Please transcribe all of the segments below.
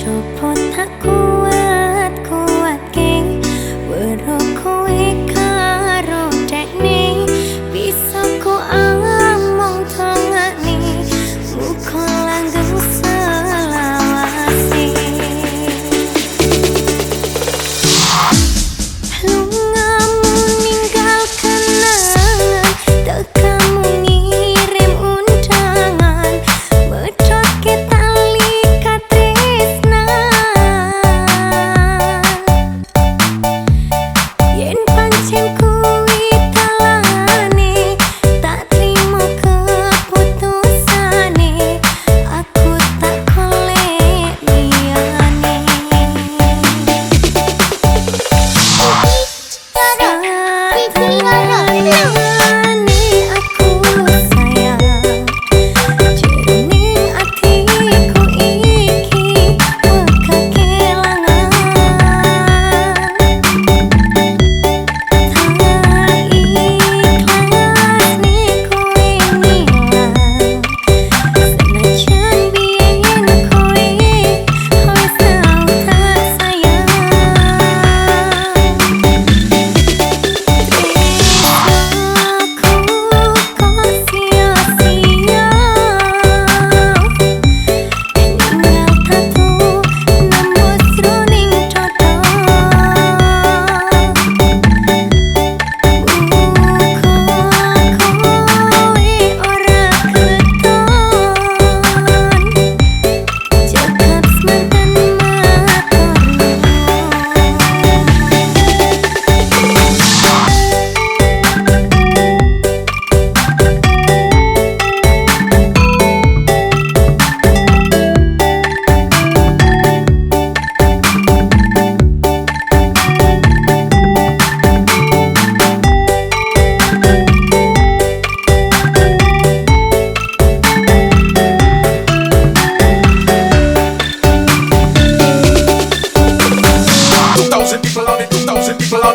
Sopo tak kuat kuat geng Berokok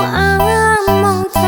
啊，梦。